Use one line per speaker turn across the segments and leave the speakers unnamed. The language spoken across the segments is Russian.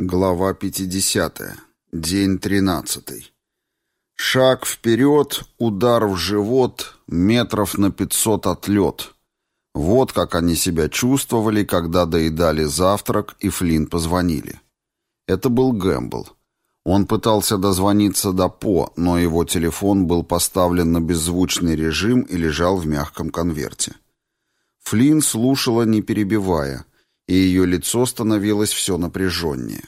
Глава 50. День 13. Шаг вперед, удар в живот, метров на 500 отлет. Вот как они себя чувствовали, когда доедали завтрак и Флинн позвонили. Это был Гэмбл. Он пытался дозвониться до По, но его телефон был поставлен на беззвучный режим и лежал в мягком конверте. Флинн слушала, не перебивая, и ее лицо становилось все напряженнее.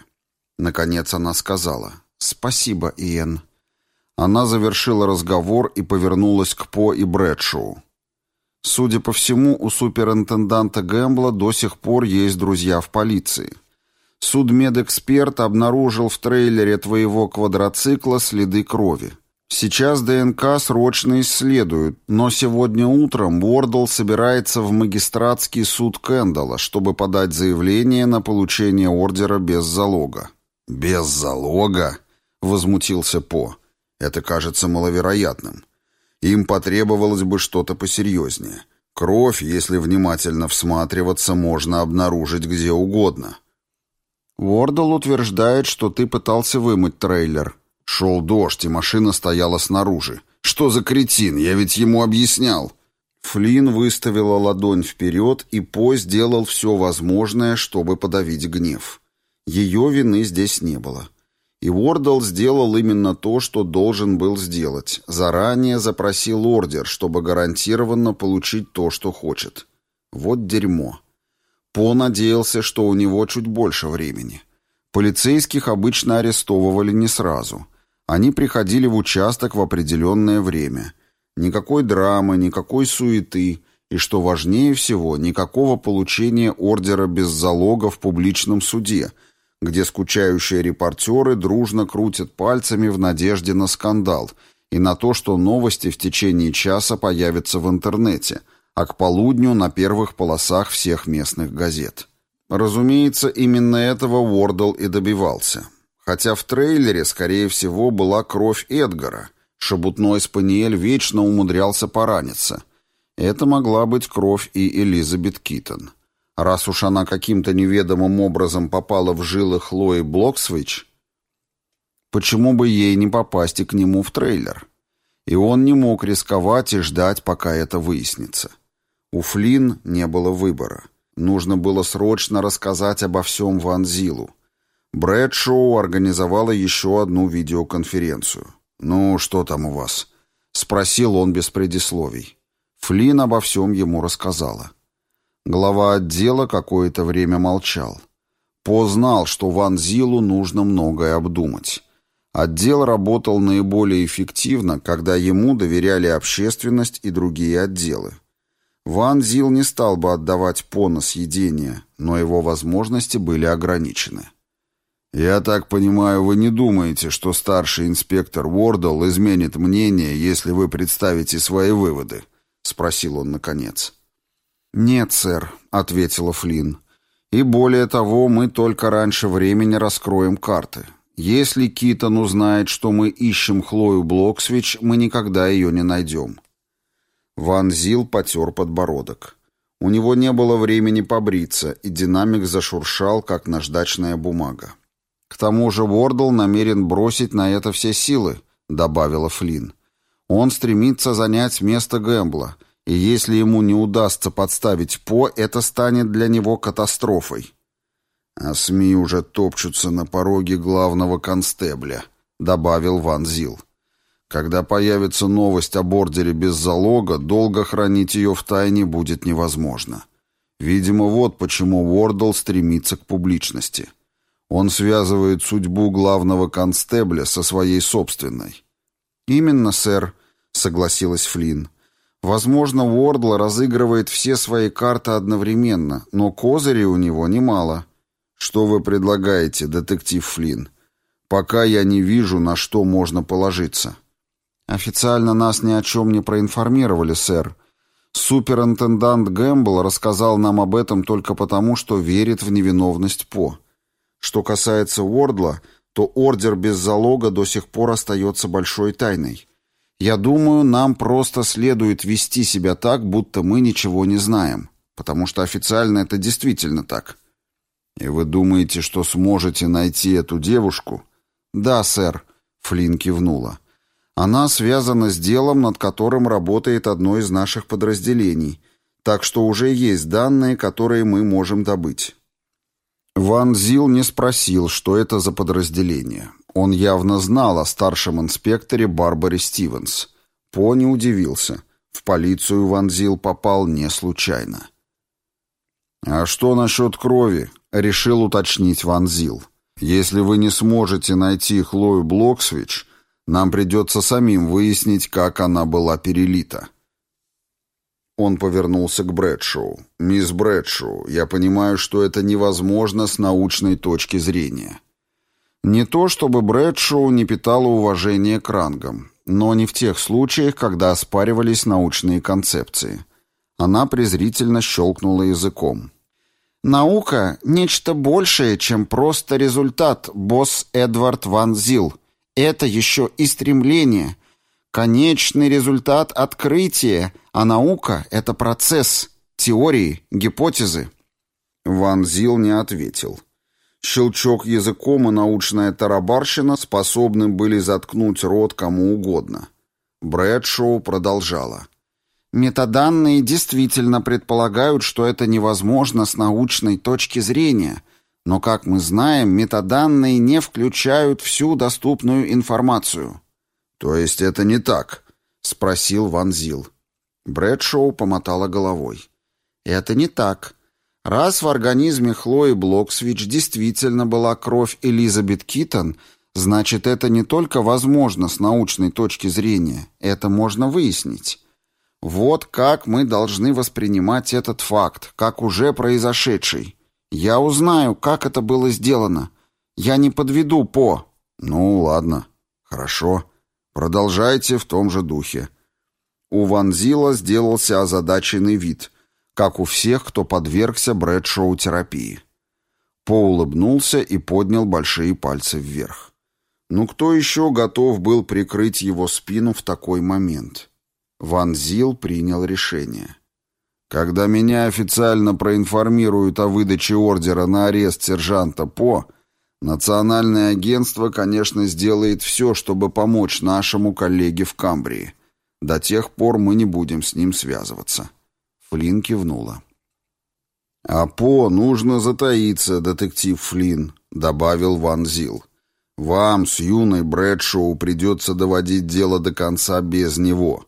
Наконец она сказала «Спасибо, Иэн». Она завершила разговор и повернулась к По и Брэдшоу. Судя по всему, у суперинтенданта Гэмбла до сих пор есть друзья в полиции. Судмедэксперт обнаружил в трейлере твоего квадроцикла следы крови. Сейчас ДНК срочно исследуют, но сегодня утром Уордл собирается в магистратский суд Кэндалла, чтобы подать заявление на получение ордера без залога. «Без залога?» — возмутился По. «Это кажется маловероятным. Им потребовалось бы что-то посерьезнее. Кровь, если внимательно всматриваться, можно обнаружить где угодно». Уордл утверждает, что ты пытался вымыть трейлер. Шел дождь, и машина стояла снаружи. Что за кретин? Я ведь ему объяснял. Флинн выставила ладонь вперед, и По сделал все возможное, чтобы подавить гнев. Ее вины здесь не было. И Уордл сделал именно то, что должен был сделать. Заранее запросил ордер, чтобы гарантированно получить то, что хочет. Вот дерьмо. По надеялся, что у него чуть больше времени. Полицейских обычно арестовывали не сразу. Они приходили в участок в определенное время. Никакой драмы, никакой суеты и, что важнее всего, никакого получения ордера без залога в публичном суде, где скучающие репортеры дружно крутят пальцами в надежде на скандал и на то, что новости в течение часа появятся в интернете, а к полудню на первых полосах всех местных газет. Разумеется, именно этого Уордл и добивался. Хотя в трейлере, скорее всего, была кровь Эдгара. Шебутной спаниель вечно умудрялся пораниться. Это могла быть кровь и Элизабет Китон. Раз уж она каким-то неведомым образом попала в жилы Хлои Блоксвич, почему бы ей не попасть и к нему в трейлер? И он не мог рисковать и ждать, пока это выяснится. У Флинн не было выбора. Нужно было срочно рассказать обо всем Ван Зилу. Брэдшоу организовала еще одну видеоконференцию. «Ну, что там у вас?» — спросил он без предисловий. Флинн обо всем ему рассказала. Глава отдела какое-то время молчал. По знал, что Ван Зилу нужно многое обдумать. Отдел работал наиболее эффективно, когда ему доверяли общественность и другие отделы. Ван Зил не стал бы отдавать По на съедение, но его возможности были ограничены. «Я так понимаю, вы не думаете, что старший инспектор Уордл изменит мнение, если вы представите свои выводы?» — спросил он наконец. «Нет, сэр», — ответила Флинн. «И более того, мы только раньше времени раскроем карты. Если Китон узнает, что мы ищем Хлою Блоксвич, мы никогда ее не найдем». Ван Зил потер подбородок. У него не было времени побриться, и динамик зашуршал, как наждачная бумага. «К тому же Уордл намерен бросить на это все силы», — добавила Флинн. «Он стремится занять место Гэмбла, и если ему не удастся подставить По, это станет для него катастрофой». «А СМИ уже топчутся на пороге главного констебля», — добавил Ван Зил. Когда появится новость о бордере без залога, долго хранить ее в тайне будет невозможно. Видимо, вот почему Уордл стремится к публичности. Он связывает судьбу главного констебля со своей собственной. «Именно, сэр», — согласилась Флинн. «Возможно, Уордл разыгрывает все свои карты одновременно, но козырей у него немало». «Что вы предлагаете, детектив Флинн? Пока я не вижу, на что можно положиться». «Официально нас ни о чем не проинформировали, сэр. Суперинтендант Гэмбл рассказал нам об этом только потому, что верит в невиновность По. Что касается Уордла, то ордер без залога до сих пор остается большой тайной. Я думаю, нам просто следует вести себя так, будто мы ничего не знаем, потому что официально это действительно так». «И вы думаете, что сможете найти эту девушку?»
«Да, сэр», — Флинн кивнула. «Она связана с делом, над которым работает одно из наших подразделений, так что уже есть данные, которые мы можем добыть». Ван Зил не спросил, что это за подразделение. Он явно знал о старшем инспекторе Барбаре Стивенс. По не удивился. В полицию Ван Зил попал не случайно.
«А что насчет крови?» — решил уточнить Ван Зил. «Если вы не сможете найти Хлою Блоксвич, нам придется самим выяснить, как она была перелита». Он повернулся к Брэдшоу. «Мисс Брэдшоу, я понимаю, что это невозможно с научной точки зрения». Не то чтобы Брэдшоу не питала уважения к рангам, но не в тех случаях, когда оспаривались научные концепции. Она презрительно щелкнула языком. «Наука — нечто большее, чем просто результат, босс Эдвард Ван Зил. Это еще и стремление, Конечный результат — открытия, а наука — это процесс, теории, гипотезы. Ван Зил не ответил. Щелчок языком и научная тарабарщина способны были заткнуть рот кому угодно. Брэдшоу продолжала.
Метаданные действительно предполагают, что это невозможно с научной точки зрения, но, как мы знаем, метаданные не включают всю доступную информацию.
«То есть это не так?» — спросил Ван Зил.
Брэдшоу помотала головой. «Это не так. Раз в организме Хлои Блоксвич действительно была кровь Элизабет Китон, значит, это не только возможно с научной точки зрения, это можно выяснить. Вот как мы должны воспринимать этот факт, как уже произошедший. Я узнаю, как это было сделано. Я не подведу По».
«Ну, ладно. Хорошо». Продолжайте в том же духе. У Ванзила сделался озадаченный вид, как у всех, кто подвергся Брэдшоу-терапии. По улыбнулся и поднял большие пальцы вверх. Ну кто еще готов был прикрыть его спину в такой момент? Ван Зил принял решение. Когда меня официально проинформируют о выдаче ордера на арест сержанта По, Национальное агентство, конечно, сделает все, чтобы помочь нашему коллеге в Камбрии. До тех пор мы не будем с ним связываться. Флинн кивнула. «А по нужно затаиться, детектив Флинн», — добавил Ван Зил. «Вам с юной Брэдшоу придется доводить дело до конца без него.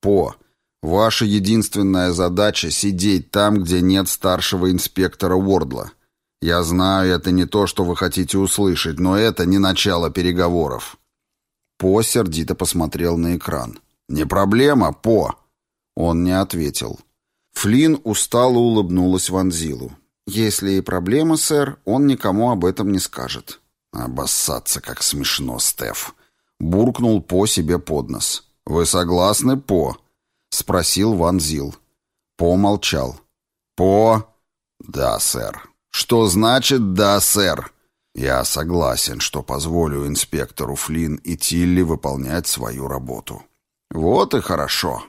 По, ваша единственная задача — сидеть там, где нет старшего инспектора Уордла. Я знаю, это не то, что вы хотите услышать, но это не начало переговоров. По сердито посмотрел на экран. «Не проблема, По!» Он не ответил. Флинн устало улыбнулась Ванзилу. «Если и проблема, сэр, он никому об этом не скажет». «Обоссаться, как смешно, Стеф!» Буркнул По себе под нос. «Вы согласны, По?» Спросил Ванзил. По молчал. «По?» «Да, сэр». «Что значит «да, сэр»?» «Я согласен, что позволю инспектору Флинн и Тилли выполнять свою работу». «Вот и хорошо».